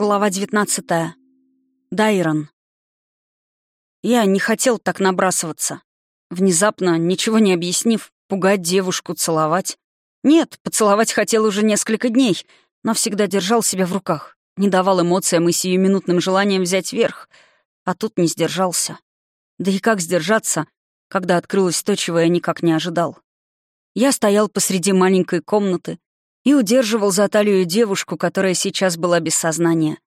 Глава 19. Дайрон. Я не хотел так набрасываться. Внезапно, ничего не объяснив, пугать девушку, целовать. Нет, поцеловать хотел уже несколько дней, но всегда держал себя в руках. Не давал эмоциям и сиюминутным желаниям взять верх. А тут не сдержался. Да и как сдержаться, когда открылось то, чего я никак не ожидал? Я стоял посреди маленькой комнаты, и удерживал за талию девушку, которая сейчас была без сознания.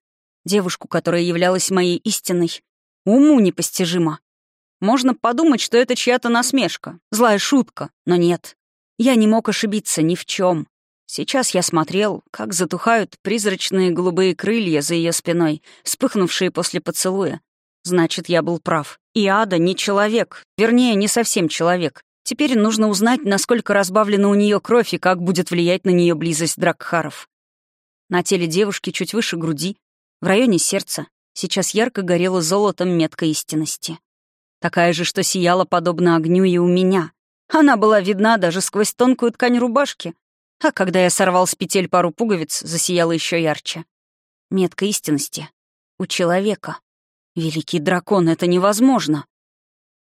Девушку, которая являлась моей истиной. Уму непостижимо. Можно подумать, что это чья-то насмешка, злая шутка, но нет. Я не мог ошибиться ни в чем. Сейчас я смотрел, как затухают призрачные голубые крылья за ее спиной, вспыхнувшие после поцелуя. Значит, я был прав. И Ада не человек, вернее, не совсем человек. Теперь нужно узнать, насколько разбавлена у нее кровь и как будет влиять на нее близость Дракхаров. На теле девушки чуть выше груди, в районе сердца, сейчас ярко горела золотом метка истинности. Такая же, что сияла подобно огню и у меня. Она была видна даже сквозь тонкую ткань рубашки, а когда я сорвал с петель пару пуговиц, засияла еще ярче. Метка истинности. У человека. Великий дракон, это невозможно.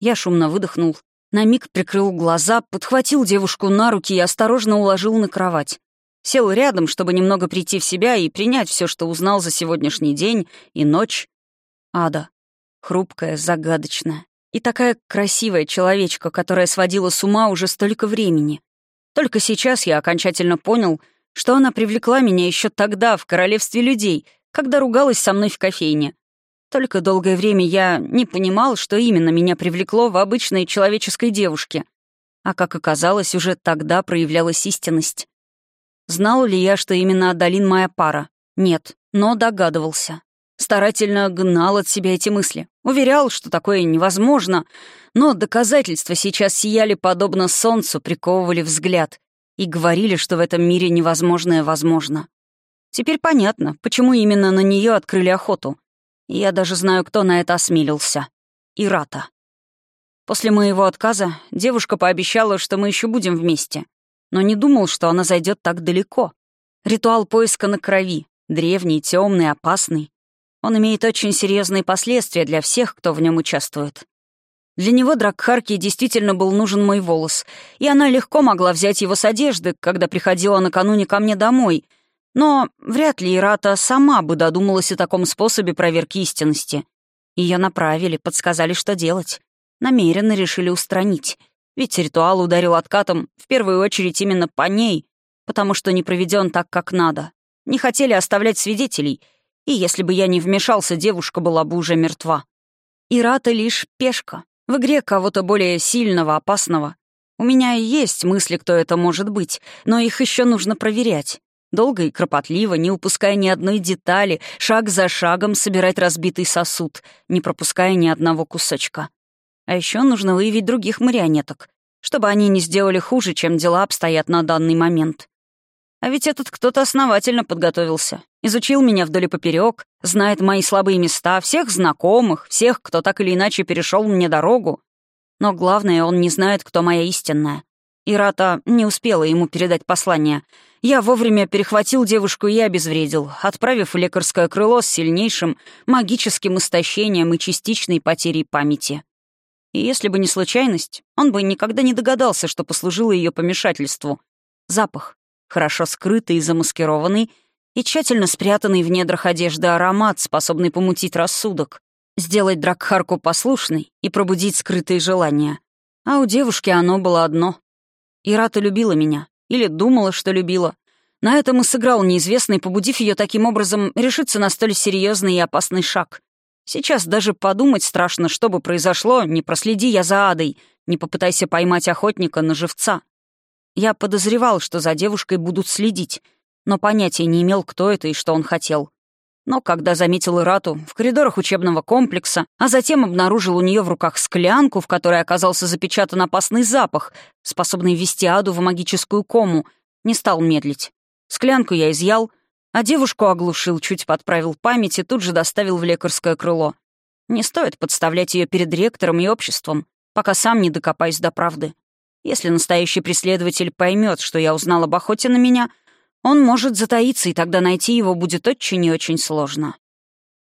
Я шумно выдохнул, на миг прикрыл глаза, подхватил девушку на руки и осторожно уложил на кровать. Сел рядом, чтобы немного прийти в себя и принять все, что узнал за сегодняшний день и ночь. Ада. Хрупкая, загадочная. И такая красивая человечка, которая сводила с ума уже столько времени. Только сейчас я окончательно понял, что она привлекла меня еще тогда, в королевстве людей, когда ругалась со мной в кофейне. Только долгое время я не понимал, что именно меня привлекло в обычной человеческой девушке. А как оказалось, уже тогда проявлялась истинность. Знал ли я, что именно Адалин моя пара? Нет, но догадывался. Старательно гнал от себя эти мысли. Уверял, что такое невозможно, но доказательства сейчас сияли подобно солнцу, приковывали взгляд и говорили, что в этом мире невозможное возможно. Теперь понятно, почему именно на нее открыли охоту. Я даже знаю, кто на это осмелился. Ирата. После моего отказа девушка пообещала, что мы еще будем вместе. Но не думал, что она зайдет так далеко. Ритуал поиска на крови. Древний, темный, опасный. Он имеет очень серьезные последствия для всех, кто в нем участвует. Для него Дракхарке действительно был нужен мой волос, и она легко могла взять его с одежды, когда приходила накануне ко мне домой, но вряд ли Ирата сама бы додумалась о таком способе проверки истинности. Ее направили, подсказали, что делать. Намеренно решили устранить. Ведь ритуал ударил откатом в первую очередь именно по ней, потому что не проведен так, как надо. Не хотели оставлять свидетелей, и если бы я не вмешался, девушка была бы уже мертва. Ирата лишь пешка. В игре кого-то более сильного, опасного. У меня есть мысли, кто это может быть, но их еще нужно проверять. Долго и кропотливо, не упуская ни одной детали, шаг за шагом собирать разбитый сосуд, не пропуская ни одного кусочка. А еще нужно выявить других марионеток, чтобы они не сделали хуже, чем дела обстоят на данный момент. А ведь этот кто-то основательно подготовился. Изучил меня вдоль и поперек, знает мои слабые места, всех знакомых, всех, кто так или иначе перешел мне дорогу. Но главное, он не знает, кто моя истинная. Ирата не успела ему передать послание — я вовремя перехватил девушку и обезвредил, отправив в лекарское крыло с сильнейшим магическим истощением и частичной потерей памяти. И если бы не случайность, он бы никогда не догадался, что послужило ее помешательству. Запах, хорошо скрытый и замаскированный, и тщательно спрятанный в недрах одежды аромат, способный помутить рассудок, сделать Дракхарку послушной и пробудить скрытые желания. А у девушки оно было одно. Ирата любила меня, или думала, что любила. На этом и сыграл неизвестный, побудив ее таким образом решиться на столь серьезный и опасный шаг. Сейчас даже подумать страшно, что бы произошло, не проследи я за адой, не попытайся поймать охотника на живца. Я подозревал, что за девушкой будут следить, но понятия не имел, кто это и что он хотел. Но когда заметил Ирату в коридорах учебного комплекса, а затем обнаружил у нее в руках склянку, в которой оказался запечатан опасный запах, способный ввести Аду в магическую кому, не стал медлить. Склянку я изъял, а девушку оглушил, чуть подправил память и тут же доставил в лекарское крыло. Не стоит подставлять ее перед ректором и обществом, пока сам не докопаюсь до правды. Если настоящий преследователь поймет, что я узнал об охоте на меня — Он может затаиться, и тогда найти его будет очень и очень сложно.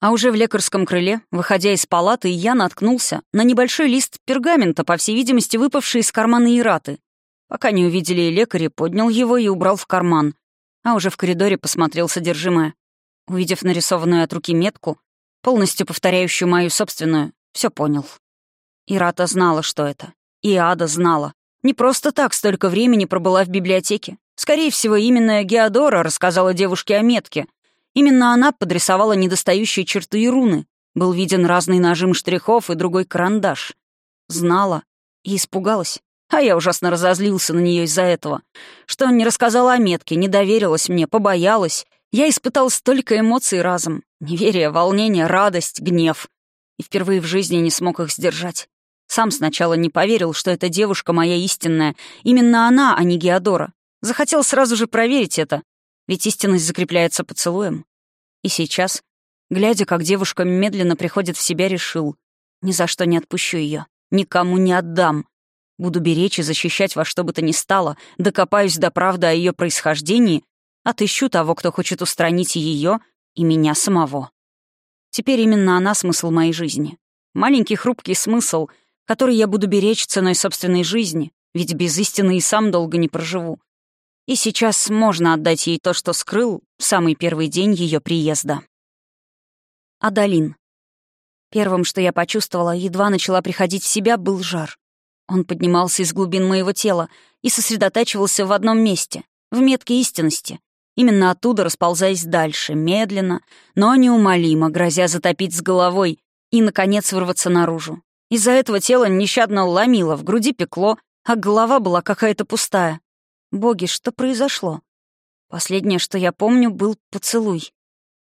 А уже в лекарском крыле, выходя из палаты, я наткнулся на небольшой лист пергамента, по всей видимости, выпавший из кармана Ираты. Пока не увидели лекари, поднял его и убрал в карман. А уже в коридоре посмотрел содержимое. Увидев нарисованную от руки метку, полностью повторяющую мою собственную, все понял. Ирата знала, что это. И Ада знала. Не просто так столько времени пробыла в библиотеке. Скорее всего, именно Геодора рассказала девушке о метке. Именно она подрисовала недостающие черты и руны. Был виден разный нажим штрихов и другой карандаш. Знала и испугалась. А я ужасно разозлился на нее из-за этого. Что не рассказала о метке, не доверилась мне, побоялась. Я испытал столько эмоций разом. Неверие, волнение, радость, гнев. И впервые в жизни не смог их сдержать. Сам сначала не поверил, что эта девушка моя истинная. Именно она, а не Геодора. Захотел сразу же проверить это. Ведь истинность закрепляется поцелуем. И сейчас, глядя, как девушка медленно приходит в себя, решил. Ни за что не отпущу ее, Никому не отдам. Буду беречь и защищать во что бы то ни стало, докопаюсь до правды о ее происхождении, отыщу того, кто хочет устранить ее и меня самого. Теперь именно она смысл моей жизни. Маленький хрупкий смысл — который я буду беречь ценой собственной жизни, ведь без истины и сам долго не проживу. И сейчас можно отдать ей то, что скрыл в самый первый день ее приезда. Адалин. Первым, что я почувствовала, едва начала приходить в себя, был жар. Он поднимался из глубин моего тела и сосредотачивался в одном месте, в метке истинности. Именно оттуда расползаясь дальше, медленно, но неумолимо, грозя затопить с головой и, наконец, вырваться наружу. Из-за этого тело нещадно ломило, в груди пекло, а голова была какая-то пустая. Боги, что произошло? Последнее, что я помню, был поцелуй.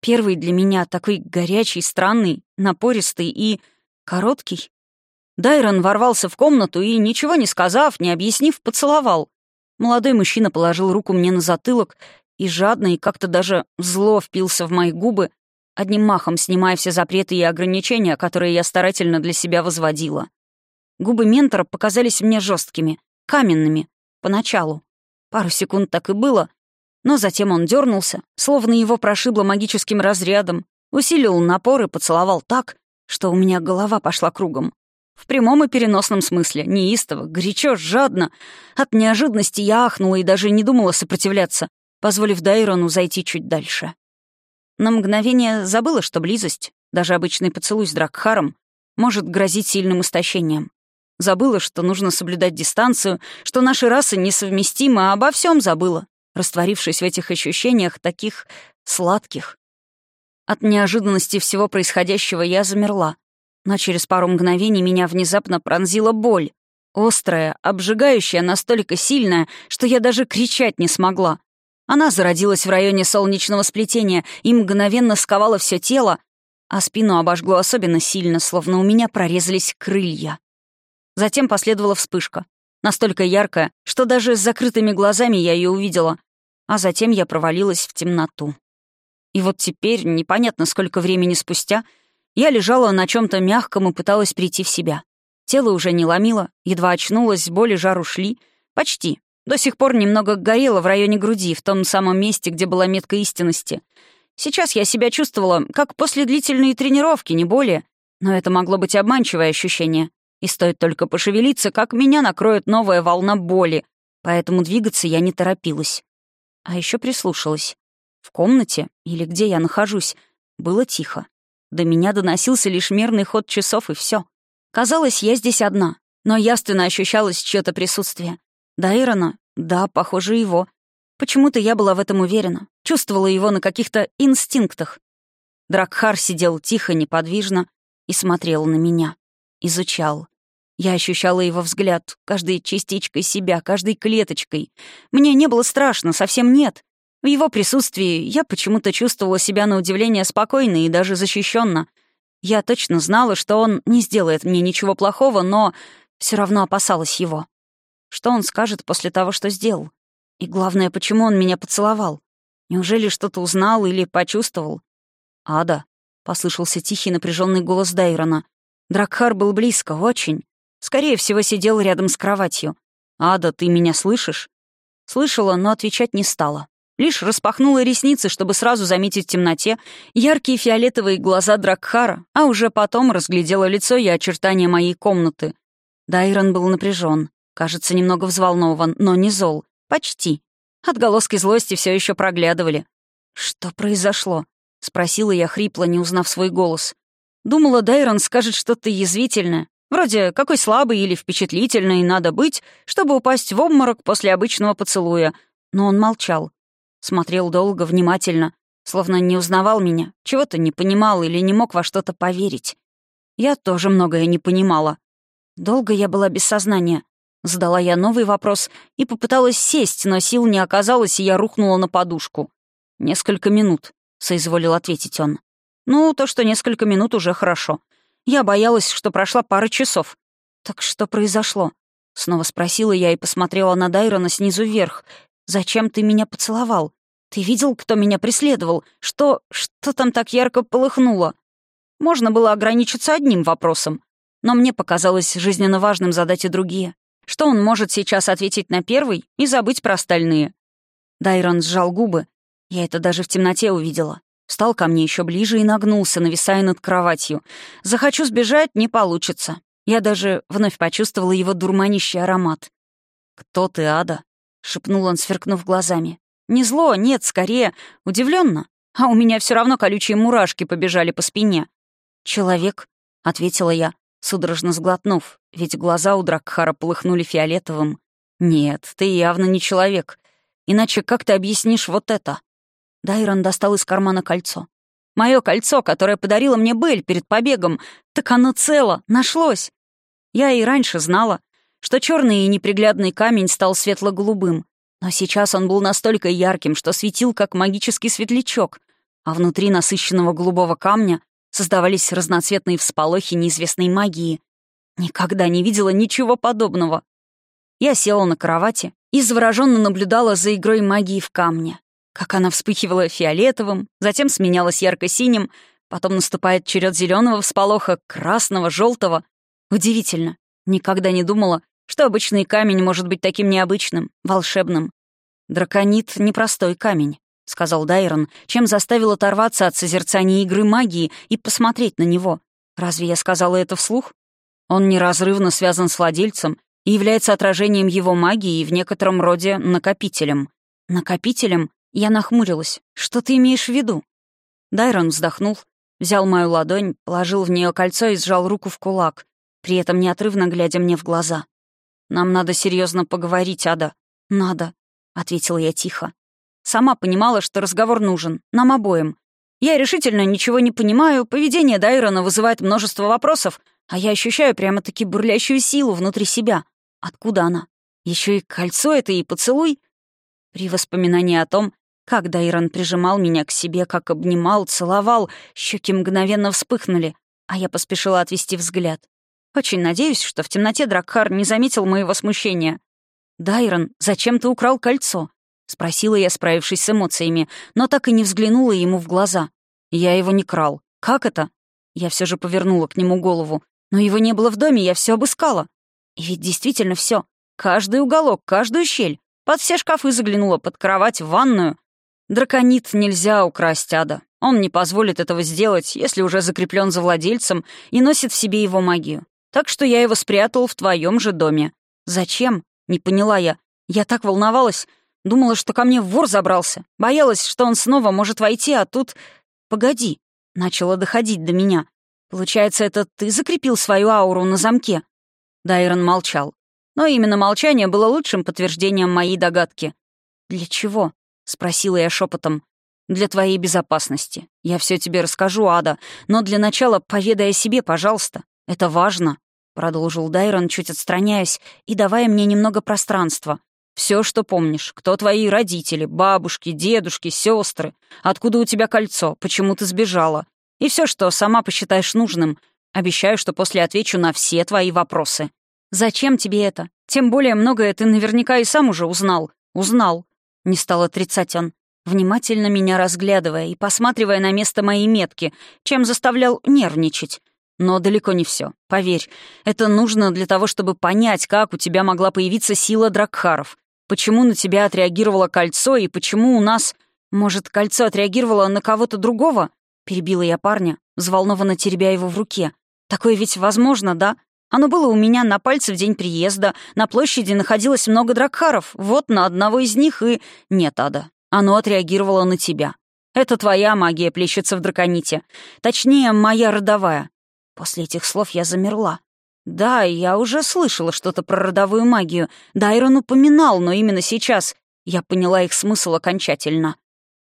Первый для меня такой горячий, странный, напористый и короткий. Дайрон ворвался в комнату и, ничего не сказав, не объяснив, поцеловал. Молодой мужчина положил руку мне на затылок и жадно и как-то даже зло впился в мои губы, одним махом снимая все запреты и ограничения, которые я старательно для себя возводила. Губы ментора показались мне жесткими, каменными, поначалу. Пару секунд так и было, но затем он дернулся, словно его прошибло магическим разрядом, усилил напор и поцеловал так, что у меня голова пошла кругом. В прямом и переносном смысле, неистово, горячо, жадно. От неожиданности я ахнула и даже не думала сопротивляться, позволив Дайрону зайти чуть дальше. На мгновение забыла, что близость, даже обычный поцелуй с Дракхаром, может грозить сильным истощением. Забыла, что нужно соблюдать дистанцию, что наши расы несовместимы, а обо всем забыла, растворившись в этих ощущениях таких сладких. От неожиданности всего происходящего я замерла, но через пару мгновений меня внезапно пронзила боль. Острая, обжигающая, настолько сильная, что я даже кричать не смогла. Она зародилась в районе солнечного сплетения и мгновенно сковала все тело, а спину обожгло особенно сильно, словно у меня прорезались крылья. Затем последовала вспышка, настолько яркая, что даже с закрытыми глазами я ее увидела, а затем я провалилась в темноту. И вот теперь, непонятно сколько времени спустя, я лежала на чем то мягком и пыталась прийти в себя. Тело уже не ломило, едва очнулась, боли жар ушли. Почти. До сих пор немного горело в районе груди, в том самом месте, где была метка истинности. Сейчас я себя чувствовала, как после длительной тренировки, не более. Но это могло быть обманчивое ощущение. И стоит только пошевелиться, как меня накроет новая волна боли. Поэтому двигаться я не торопилась. А еще прислушалась. В комнате, или где я нахожусь, было тихо. До меня доносился лишь мерный ход часов, и все. Казалось, я здесь одна, но явственно ощущалось чьё-то присутствие. Дайрона? Да, похоже, его. Почему-то я была в этом уверена. Чувствовала его на каких-то инстинктах. Дракхар сидел тихо, неподвижно и смотрел на меня. Изучал. Я ощущала его взгляд, каждой частичкой себя, каждой клеточкой. Мне не было страшно, совсем нет. В его присутствии я почему-то чувствовала себя на удивление спокойно и даже защищенно. Я точно знала, что он не сделает мне ничего плохого, но все равно опасалась его. Что он скажет после того, что сделал? И главное, почему он меня поцеловал? Неужели что-то узнал или почувствовал? «Ада», — послышался тихий напряженный голос Дайрона. Дракхар был близко, очень. Скорее всего, сидел рядом с кроватью. «Ада, ты меня слышишь?» Слышала, но отвечать не стала. Лишь распахнула ресницы, чтобы сразу заметить в темноте яркие фиолетовые глаза Дракхара, а уже потом разглядела лицо и очертания моей комнаты. Дайрон был напряжен, кажется, немного взволнован, но не зол. Почти. Отголоски злости все еще проглядывали. «Что произошло?» — спросила я хрипло, не узнав свой голос. Думала, Дайрон скажет что-то язвительное. Вроде «какой слабый или впечатлительный надо быть, чтобы упасть в обморок после обычного поцелуя». Но он молчал. Смотрел долго, внимательно, словно не узнавал меня, чего-то не понимал или не мог во что-то поверить. Я тоже многое не понимала. Долго я была без сознания. Задала я новый вопрос и попыталась сесть, но сил не оказалось, и я рухнула на подушку. «Несколько минут», — соизволил ответить он. «Ну, то, что несколько минут, уже хорошо. Я боялась, что прошла пара часов. Так что произошло?» Снова спросила я и посмотрела на Дайрона снизу вверх. «Зачем ты меня поцеловал? Ты видел, кто меня преследовал? Что... что там так ярко полыхнуло?» Можно было ограничиться одним вопросом, но мне показалось жизненно важным задать и другие. Что он может сейчас ответить на первый и забыть про остальные? Дайрон сжал губы. Я это даже в темноте увидела. Встал ко мне еще ближе и нагнулся, нависая над кроватью. Захочу сбежать — не получится. Я даже вновь почувствовала его дурманящий аромат. «Кто ты, Ада?» — шепнул он, сверкнув глазами. «Не зло, нет, скорее, удивленно. А у меня все равно колючие мурашки побежали по спине». «Человек», — ответила я, судорожно сглотнув, ведь глаза у Дракхара полыхнули фиолетовым. «Нет, ты явно не человек. Иначе как ты объяснишь вот это?» Дайрон достал из кармана кольцо. Мое кольцо, которое подарила мне Белль перед побегом, так оно цело, нашлось. Я и раньше знала, что черный и неприглядный камень стал светло-голубым, но сейчас он был настолько ярким, что светил, как магический светлячок, а внутри насыщенного голубого камня создавались разноцветные всполохи неизвестной магии. Никогда не видела ничего подобного. Я села на кровати и завороженно наблюдала за игрой магии в камне. Как она вспыхивала фиолетовым, затем сменялась ярко-синим, потом наступает черед зеленого всполоха, красного, желтого. Удивительно. Никогда не думала, что обычный камень может быть таким необычным, волшебным. Драконит — непростой камень. — сказал Дайрон, чем заставил оторваться от созерцания игры магии и посмотреть на него. «Разве я сказала это вслух? Он неразрывно связан с владельцем и является отражением его магии и в некотором роде накопителем. Накопителем? Я нахмурилась. Что ты имеешь в виду? Дайрон вздохнул, взял мою ладонь, положил в нее кольцо и сжал руку в кулак, при этом неотрывно глядя мне в глаза. «Нам надо серьезно поговорить, Ада». «Надо», — ответила я тихо. Сама понимала, что разговор нужен, нам обоим. Я решительно ничего не понимаю, поведение Дайрона вызывает множество вопросов, а я ощущаю прямо-таки бурлящую силу внутри себя. Откуда она? Еще и кольцо это и поцелуй? При воспоминании о том, как Дайрон прижимал меня к себе, как обнимал, целовал, щеки мгновенно вспыхнули, а я поспешила отвести взгляд. Очень надеюсь, что в темноте Дракхар не заметил моего смущения. «Дайрон, зачем ты украл кольцо? — спросила я, справившись с эмоциями, но так и не взглянула ему в глаза. «Я его не крал. Как это?» Я все же повернула к нему голову. «Но его не было в доме, я все обыскала». И ведь действительно все. Каждый уголок, каждую щель. Под все шкафы заглянула, под кровать, в ванную. Драконит нельзя украсть ада. Он не позволит этого сделать, если уже закреплен за владельцем и носит в себе его магию. Так что я его спрятал в твоем же доме. Зачем? Не поняла я. Я так волновалась. Думала, что ко мне вор забрался. Боялась, что он снова может войти, а тут... Погоди. Начало доходить до меня. Получается, это ты закрепил свою ауру на замке? Дайрон молчал. Но именно молчание было лучшим подтверждением моей догадки. «Для чего?» — спросила я шепотом. «Для твоей безопасности. Я все тебе расскажу, Ада, но для начала поведай о себе, пожалуйста. Это важно», — продолжил Дайрон, чуть отстраняясь и давая мне немного пространства. Все, что помнишь. Кто твои родители, бабушки, дедушки, сестры, откуда у тебя кольцо, почему ты сбежала. И все, что сама посчитаешь нужным. Обещаю, что после отвечу на все твои вопросы. Зачем тебе это? Тем более многое ты наверняка и сам уже узнал. Узнал. Не стал отрицать он, внимательно меня разглядывая и посматривая на место моей метки, чем заставлял нервничать. Но далеко не все. Поверь, это нужно для того, чтобы понять, как у тебя могла появиться сила Дракхаров. Почему на тебя отреагировало кольцо и почему у нас... Может, кольцо отреагировало на кого-то другого? Перебила я парня, взволнованно теребя его в руке. Такое ведь возможно, да? Оно было у меня на пальце в день приезда. На площади находилось много дракхаров. Вот на одного из них и... Нет, Ада. Оно отреагировало на тебя. Это твоя магия плещется в драконите. Точнее, моя родовая. После этих слов я замерла. Да, я уже слышала что-то про родовую магию. Дайрон упоминал, но именно сейчас я поняла их смысл окончательно.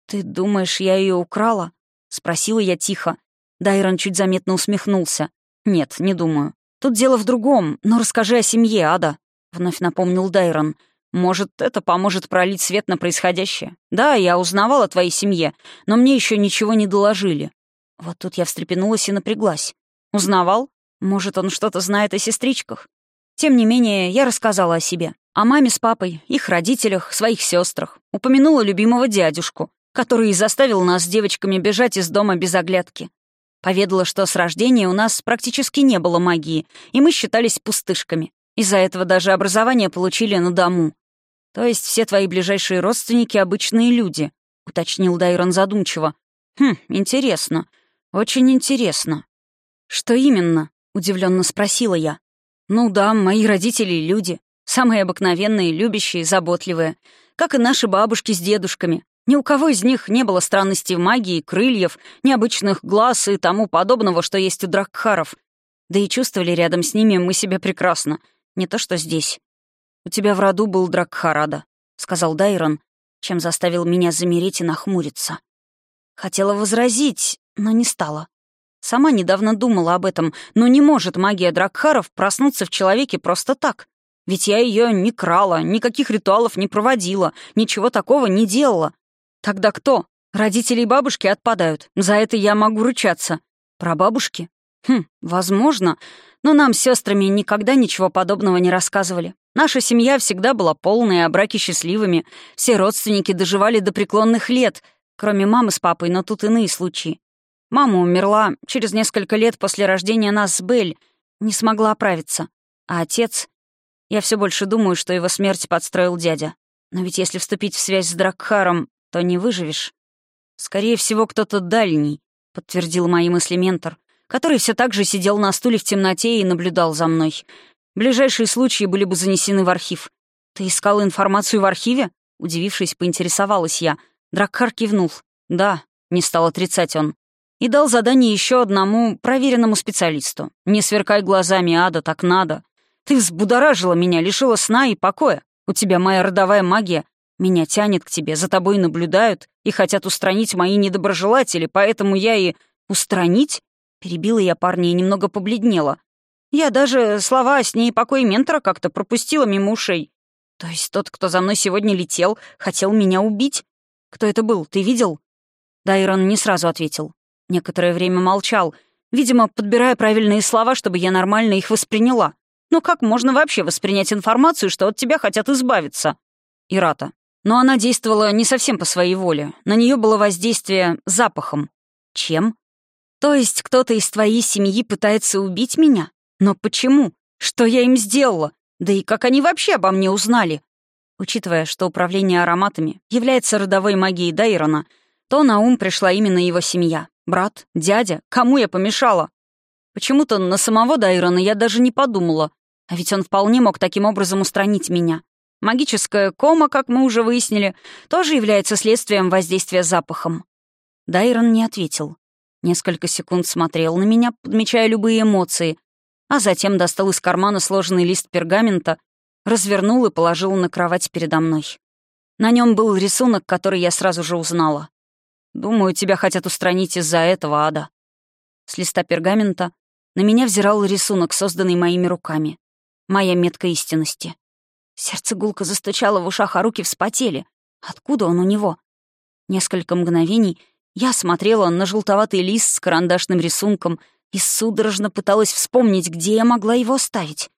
«Ты думаешь, я ее украла?» — спросила я тихо. Дайрон чуть заметно усмехнулся. «Нет, не думаю. Тут дело в другом, но расскажи о семье, Ада», — вновь напомнил Дайрон. «Может, это поможет пролить свет на происходящее? Да, я узнавал о твоей семье, но мне еще ничего не доложили». Вот тут я встрепенулась и напряглась. «Узнавал? Может, он что-то знает о сестричках? Тем не менее, я рассказала о себе. О маме с папой, их родителях, своих сестрах. Упомянула любимого дядюшку, который и заставил нас с девочками бежать из дома без оглядки. Поведала, что с рождения у нас практически не было магии, и мы считались пустышками. Из-за этого даже образование получили на дому. То есть все твои ближайшие родственники — обычные люди, — уточнил Дайрон задумчиво. Хм, интересно. Очень интересно. Что именно? — удивленно спросила я. Ну да, мои родители — люди. Самые обыкновенные, любящие, заботливые. Как и наши бабушки с дедушками. Ни у кого из них не было странностей магии, крыльев, необычных глаз и тому подобного, что есть у дракхаров. Да и чувствовали рядом с ними мы себя прекрасно. Не то что здесь. «У тебя в роду был дракхарада», — сказал Дайрон, чем заставил меня замереть и нахмуриться. Хотела возразить, но не стала. Сама недавно думала об этом, но не может магия дракхаров проснуться в человеке просто так. Ведь я ее не крала, никаких ритуалов не проводила, ничего такого не делала. Тогда кто? Родители и бабушки отпадают. За это я могу рычаться. Про бабушки? Хм, возможно. Но нам с сестрами никогда ничего подобного не рассказывали. Наша семья всегда была полной, а браки счастливыми. Все родственники доживали до преклонных лет, кроме мамы с папой, но тут иные случаи. Мама умерла через несколько лет после рождения нас с Белль, не смогла оправиться. А отец... Я все больше думаю, что его смерть подстроил дядя. Но ведь если вступить в связь с Дракхаром, то не выживешь. Скорее всего, кто-то дальний, подтвердил мои мысли ментор, который все так же сидел на стуле в темноте и наблюдал за мной. Ближайшие случаи были бы занесены в архив. Ты искал информацию в архиве? Удивившись, поинтересовалась я. Дракхар кивнул. Да, не стал отрицать он. И дал задание еще одному проверенному специалисту. Не сверкай глазами, ада, так надо. Ты взбудоражила меня, лишила сна и покоя. У тебя моя родовая магия. Меня тянет к тебе, за тобой наблюдают и хотят устранить мои недоброжелатели, поэтому я и... Устранить? Перебила я парня и немного побледнела. Я даже слова с ней покой ментора как-то пропустила мимо ушей. То есть тот, кто за мной сегодня летел, хотел меня убить? Кто это был, ты видел? Дайрон не сразу ответил. Некоторое время молчал, видимо, подбирая правильные слова, чтобы я нормально их восприняла. Но как можно вообще воспринять информацию, что от тебя хотят избавиться? Ирата, но она действовала не совсем по своей воле. На нее было воздействие запахом. Чем? То есть кто-то из твоей семьи пытается убить меня? Но почему? Что я им сделала? Да и как они вообще обо мне узнали? Учитывая, что управление ароматами является родовой магией Дайрона, то на ум пришла именно его семья. Брат, дядя, кому я помешала? Почему-то на самого Дайрона я даже не подумала. А ведь он вполне мог таким образом устранить меня. Магическая кома, как мы уже выяснили, тоже является следствием воздействия запахом. Дайрон не ответил. Несколько секунд смотрел на меня, подмечая любые эмоции, а затем достал из кармана сложенный лист пергамента, развернул и положил на кровать передо мной. На нем был рисунок, который я сразу же узнала. «Думаю, тебя хотят устранить из-за этого, Ада». С листа пергамента на меня взирал рисунок, созданный моими руками. Моя метка истинности. Сердце гулко застучало в ушах, а руки вспотели. Откуда он у него? Несколько мгновений я смотрела на желтоватый лист с карандашным рисунком и судорожно пыталась вспомнить, где я могла его оставить.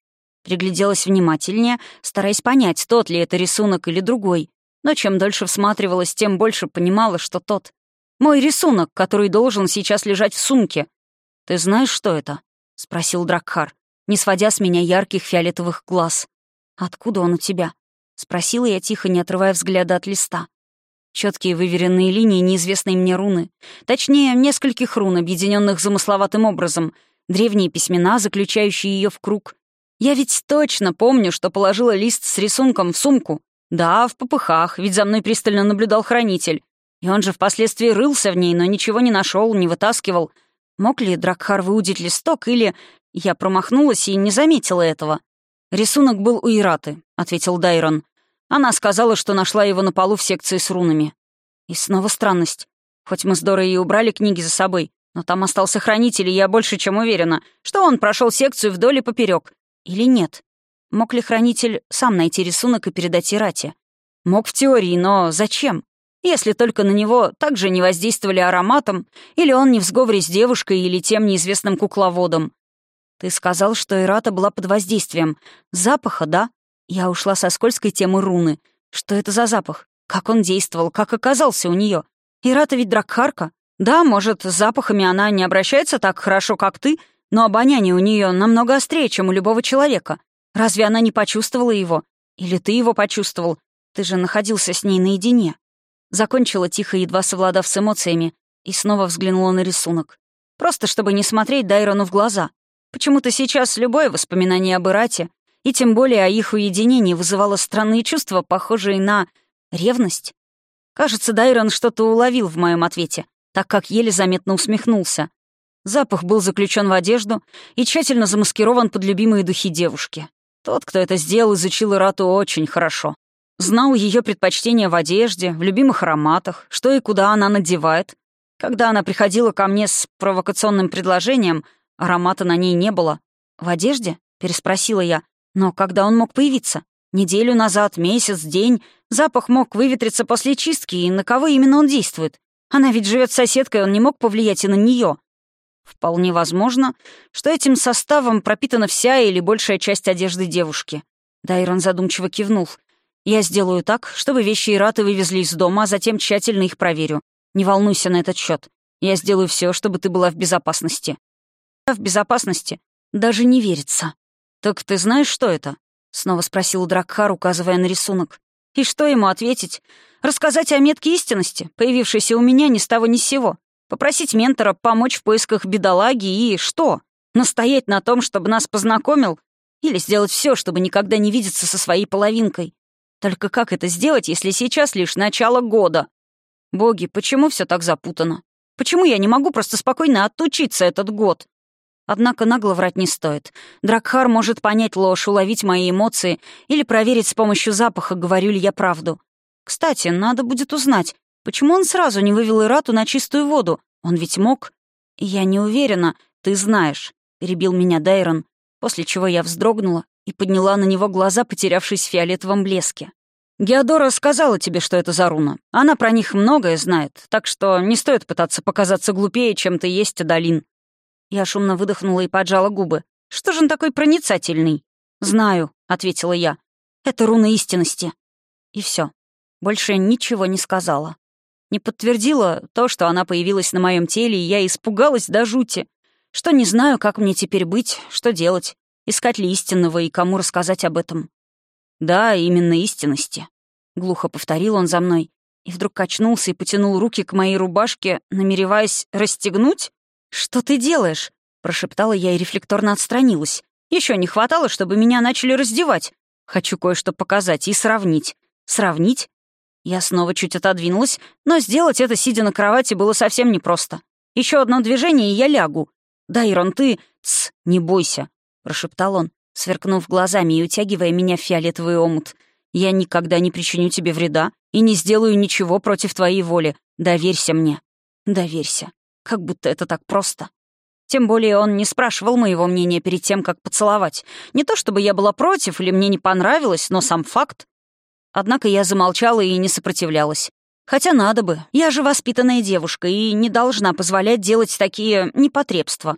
Пригляделась внимательнее, стараясь понять, тот ли это рисунок или другой. Но чем дольше всматривалась, тем больше понимала, что тот. Мой рисунок, который должен сейчас лежать в сумке. «Ты знаешь, что это?» — спросил Дракхар, не сводя с меня ярких фиолетовых глаз. «Откуда он у тебя?» — спросила я тихо, не отрывая взгляда от листа. Четкие выверенные линии неизвестной мне руны. Точнее, нескольких рун, объединенных замысловатым образом. Древние письмена, заключающие ее в круг. Я ведь точно помню, что положила лист с рисунком в сумку. Да, в попыхах, ведь за мной пристально наблюдал хранитель. И он же впоследствии рылся в ней, но ничего не нашел, не вытаскивал. Мог ли Дракхар выудить листок или... Я промахнулась и не заметила этого. «Рисунок был у Ираты», — ответил Дайрон. Она сказала, что нашла его на полу в секции с рунами. И снова странность. Хоть мы с Дорой и убрали книги за собой, но там остался хранитель, и я больше чем уверена, что он прошел секцию вдоль и поперек. Или нет? Мог ли хранитель сам найти рисунок и передать Ирате? Мог в теории, но зачем? Если только на него также не воздействовали ароматом, или он не в сговоре с девушкой или тем неизвестным кукловодом. Ты сказал, что Ирата была под воздействием. Запаха, да? Я ушла со скользкой темы руны. Что это за запах? Как он действовал? Как оказался у нее? Ирата ведь дракхарка. Да, может, с запахами она не обращается так хорошо, как ты, но обоняние у нее намного острее, чем у любого человека. Разве она не почувствовала его? Или ты его почувствовал? Ты же находился с ней наедине. Закончила тихо, едва совладав с эмоциями, и снова взглянула на рисунок. Просто чтобы не смотреть Дайрону в глаза. Почему-то сейчас любое воспоминание об Ирате, и тем более о их уединении, вызывало странные чувства, похожие на ревность. Кажется, Дайрон что-то уловил в моем ответе, так как еле заметно усмехнулся. Запах был заключен в одежду и тщательно замаскирован под любимые духи девушки. Тот, кто это сделал, изучил Ирату очень хорошо. Знал ее предпочтения в одежде, в любимых ароматах, что и куда она надевает. Когда она приходила ко мне с провокационным предложением, аромата на ней не было. «В одежде?» — переспросила я. «Но когда он мог появиться? Неделю назад, месяц, день. Запах мог выветриться после чистки, и на кого именно он действует? Она ведь живет соседкой, он не мог повлиять и на нее. Вполне возможно, что этим составом пропитана вся или большая часть одежды девушки. Дайрон задумчиво кивнул. Я сделаю так, чтобы вещи Ираты вывезли из дома, а затем тщательно их проверю. Не волнуйся на этот счет. Я сделаю все, чтобы ты была в безопасности. В безопасности даже не верится. Так ты знаешь, что это? Снова спросил Дракхар, указывая на рисунок. И что ему ответить? Рассказать о метке истинности, появившейся у меня ни с того ни с сего. Попросить ментора помочь в поисках бедолаги и что? Настоять на том, чтобы нас познакомил? Или сделать все, чтобы никогда не видеться со своей половинкой? Только как это сделать, если сейчас лишь начало года? Боги, почему все так запутано? Почему я не могу просто спокойно отучиться этот год? Однако нагло врать не стоит. Дракхар может понять ложь, уловить мои эмоции или проверить с помощью запаха, говорю ли я правду. Кстати, надо будет узнать, почему он сразу не вывел Ирату на чистую воду. Он ведь мог. Я не уверена, ты знаешь, — перебил меня Дайрон, после чего я вздрогнула и подняла на него глаза, потерявшись в фиолетовом блеске. «Геодора сказала тебе, что это за руна. Она про них многое знает, так что не стоит пытаться показаться глупее, чем ты есть, Адалин». Я шумно выдохнула и поджала губы. «Что же он такой проницательный?» «Знаю», — ответила я. «Это руна истинности». И все. Больше ничего не сказала. Не подтвердила то, что она появилась на моем теле, и я испугалась до жути. Что не знаю, как мне теперь быть, что делать. Искать ли истинного и кому рассказать об этом? Да, именно истинности. Глухо повторил он за мной. И вдруг качнулся и потянул руки к моей рубашке, намереваясь расстегнуть. «Что ты делаешь?» — прошептала я и рефлекторно отстранилась. Еще не хватало, чтобы меня начали раздевать. Хочу кое-что показать и сравнить. Сравнить? Я снова чуть отодвинулась, но сделать это, сидя на кровати, было совсем непросто. Еще одно движение, и я лягу. Да, Ирон, ты... Тсс, не бойся прошептал он, сверкнув глазами и утягивая меня в фиолетовый омут. «Я никогда не причиню тебе вреда и не сделаю ничего против твоей воли. Доверься мне. Доверься. Как будто это так просто». Тем более он не спрашивал моего мнения перед тем, как поцеловать. Не то чтобы я была против или мне не понравилось, но сам факт. Однако я замолчала и не сопротивлялась. Хотя надо бы, я же воспитанная девушка и не должна позволять делать такие непотребства.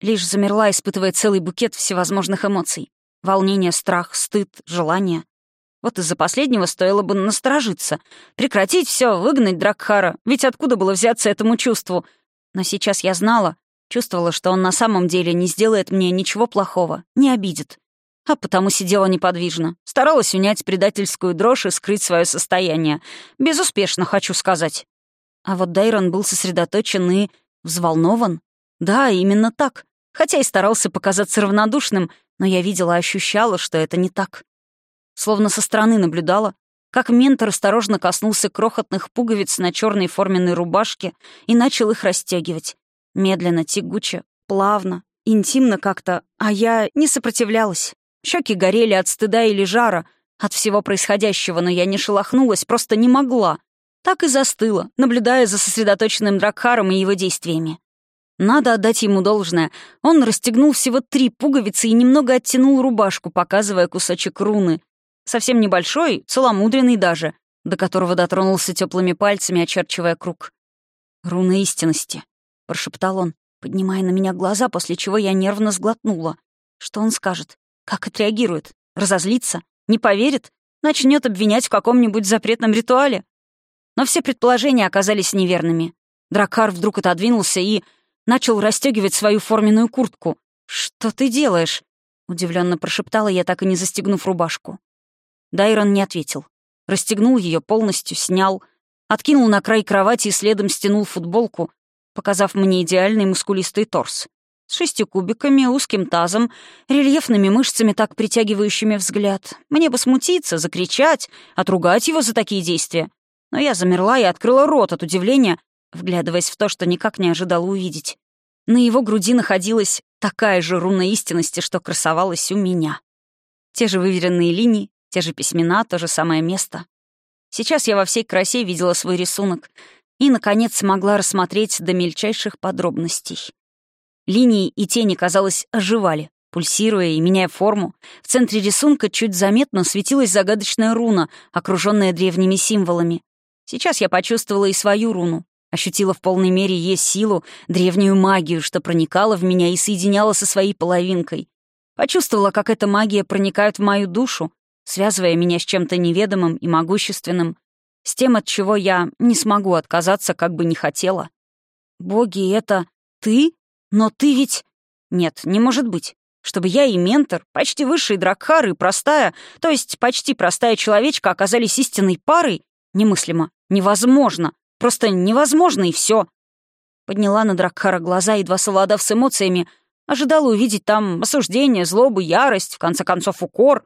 Лишь замерла, испытывая целый букет всевозможных эмоций. Волнение, страх, стыд, желание. Вот из-за последнего стоило бы насторожиться. Прекратить все, выгнать Дракхара. Ведь откуда было взяться этому чувству? Но сейчас я знала, чувствовала, что он на самом деле не сделает мне ничего плохого, не обидит. а потому сидела неподвижно. Старалась унять предательскую дрожь и скрыть свое состояние. Безуспешно, хочу сказать. А вот Дайрон был сосредоточен и взволнован. Да, именно так. Хотя и старался показаться равнодушным, но я видела и ощущала, что это не так. Словно со стороны наблюдала, как ментор осторожно коснулся крохотных пуговиц на черной форменной рубашке и начал их расстегивать. Медленно, тягуче, плавно, интимно как-то, а я не сопротивлялась. Щеки горели от стыда или жара, от всего происходящего, но я не шелохнулась, просто не могла. Так и застыла, наблюдая за сосредоточенным Дракхаром и его действиями. Надо отдать ему должное. Он расстегнул всего три пуговицы и немного оттянул рубашку, показывая кусочек руны. Совсем небольшой, целомудренный даже, до которого дотронулся теплыми пальцами, очерчивая круг. «Руна истинности», — прошептал он, поднимая на меня глаза, после чего я нервно сглотнула. Что он скажет? Как отреагирует? Разозлится? Не поверит? Начнет обвинять в каком-нибудь запретном ритуале? Но все предположения оказались неверными. Дракар вдруг отодвинулся и начал расстегивать свою форменную куртку. «Что ты делаешь?» — удивленно прошептала я, так и не застегнув рубашку. Дайрон не ответил. Расстегнул ее полностью, снял, откинул на край кровати и следом стянул футболку, показав мне идеальный мускулистый торс с шестью кубиками, узким тазом, рельефными мышцами, так притягивающими взгляд. Мне бы смутиться, закричать, отругать его за такие действия. Но я замерла и открыла рот от удивления, вглядываясь в то, что никак не ожидала увидеть. На его груди находилась такая же руна истинности, что красовалась у меня. Те же выверенные линии, те же письмена, то же самое место. Сейчас я во всей красе видела свой рисунок и, наконец, смогла рассмотреть до мельчайших подробностей. Линии и тени, казалось, оживали, пульсируя и меняя форму. В центре рисунка чуть заметно светилась загадочная руна, окруженная древними символами. Сейчас я почувствовала и свою руну, ощутила в полной мере ее силу, древнюю магию, что проникала в меня и соединяла со своей половинкой. Почувствовала, как эта магия проникает в мою душу, связывая меня с чем-то неведомым и могущественным, с тем, от чего я не смогу отказаться, как бы не хотела. «Боги, это ты?» Но ты ведь... Нет, не может быть. Чтобы я и ментор, почти высший Дракхар и простая, то есть почти простая человечка оказались истинной парой, немыслимо, невозможно. Просто невозможно, и все. Подняла на Дракхара глаза, едва совладав с эмоциями, ожидала увидеть там осуждение, злобу, ярость, в конце концов, укор.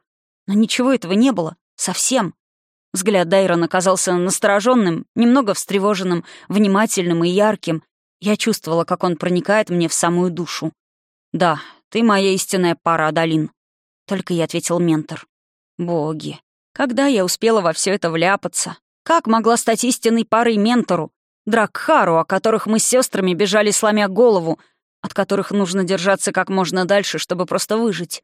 Но ничего этого не было. Совсем. Взгляд Дайрона оказался настороженным, немного встревоженным, внимательным и ярким, я чувствовала, как он проникает мне в самую душу. «Да, ты моя истинная пара, Адалин», — только и ответил ментор. «Боги, когда я успела во все это вляпаться? Как могла стать истинной парой ментору? Дракхару, о которых мы с сестрами бежали, сломя голову, от которых нужно держаться как можно дальше, чтобы просто выжить.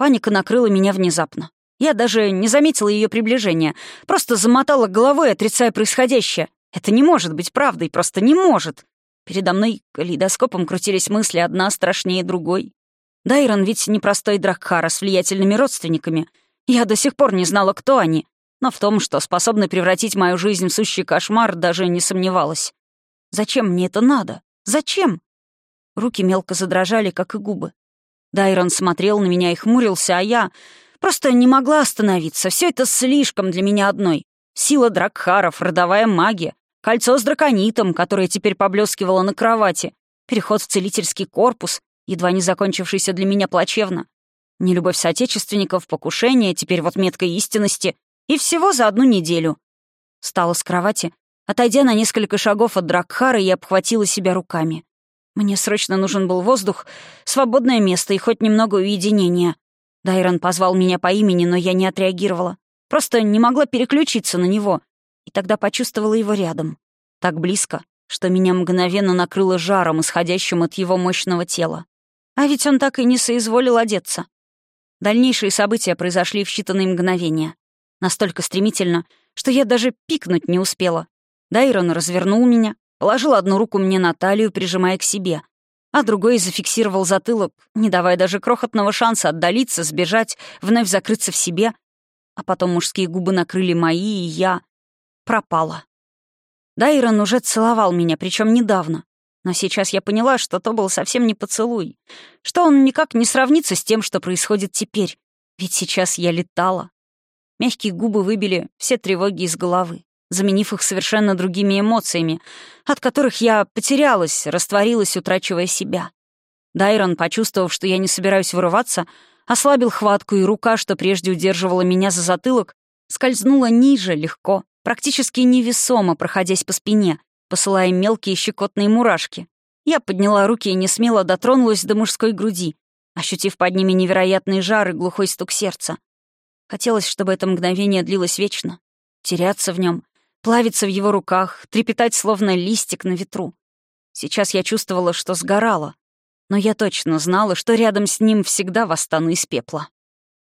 Паника накрыла меня внезапно. Я даже не заметила ее приближения, просто замотала головой, отрицая происходящее. Это не может быть правдой, просто не может. Передо мной калейдоскопом крутились мысли одна страшнее другой. Дайрон ведь непростой Дракхара с влиятельными родственниками. Я до сих пор не знала, кто они, но в том, что способны превратить мою жизнь в сущий кошмар, даже не сомневалась. Зачем мне это надо? Зачем? Руки мелко задрожали, как и губы. Дайрон смотрел на меня и хмурился, а я просто не могла остановиться. Все это слишком для меня одной. Сила Дракхаров, родовая магия, Кольцо с драконитом, которое теперь поблескивало на кровати. Переход в целительский корпус, едва не закончившийся для меня плачевно. Нелюбовь соотечественников, покушение, теперь вот метка истинности. И всего за одну неделю. Встала с кровати, отойдя на несколько шагов от Дракхара, и обхватила себя руками. Мне срочно нужен был воздух, свободное место и хоть немного уединения. Дайрон позвал меня по имени, но я не отреагировала. Просто не могла переключиться на него и тогда почувствовала его рядом. Так близко, что меня мгновенно накрыло жаром, исходящим от его мощного тела. А ведь он так и не соизволил одеться. Дальнейшие события произошли в считанные мгновения. Настолько стремительно, что я даже пикнуть не успела. Дайрон развернул меня, положил одну руку мне на талию, прижимая к себе, а другой зафиксировал затылок, не давая даже крохотного шанса отдалиться, сбежать, вновь закрыться в себе. А потом мужские губы накрыли мои, и я пропала. Дайрон уже целовал меня, причем недавно. Но сейчас я поняла, что то был совсем не поцелуй, что он никак не сравнится с тем, что происходит теперь, Ведь сейчас я летала. Мягкие губы выбили все тревоги из головы, заменив их совершенно другими эмоциями, от которых я потерялась, растворилась, утрачивая себя. Дайрон, почувствовав, что я не собираюсь вырываться, ослабил хватку, и рука, что прежде удерживала меня за затылок, скользнула ниже, легко, практически невесомо, проходясь по спине, посылая мелкие щекотные мурашки. Я подняла руки и не смело дотронулась до мужской груди, ощутив под ними невероятный жар и глухой стук сердца. Хотелось, чтобы это мгновение длилось вечно. Теряться в нем, плавиться в его руках, трепетать словно листик на ветру. Сейчас я чувствовала, что сгорала, но я точно знала, что рядом с ним всегда восстану из пепла.